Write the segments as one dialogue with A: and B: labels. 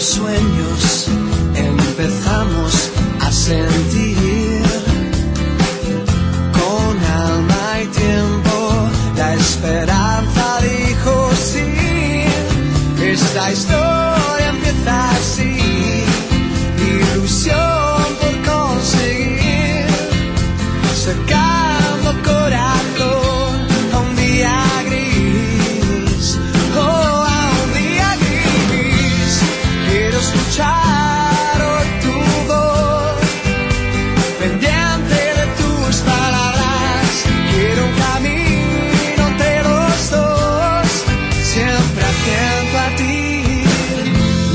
A: sueños empezamos a sentir escuchar hoy tu voz, pendiente de tus palabras, quiero un camino entre los dos, siempre atento a ti.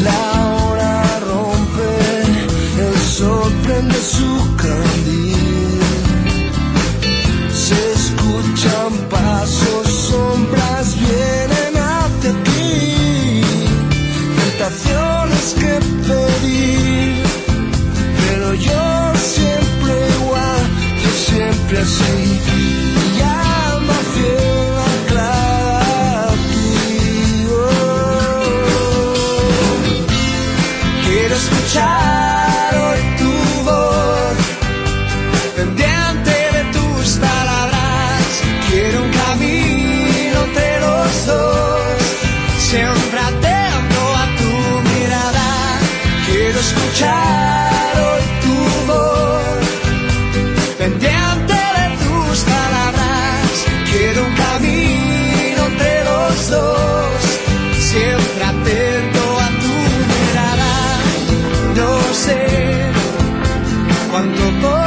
B: La hora rompe, el sol prende su
A: cuanto por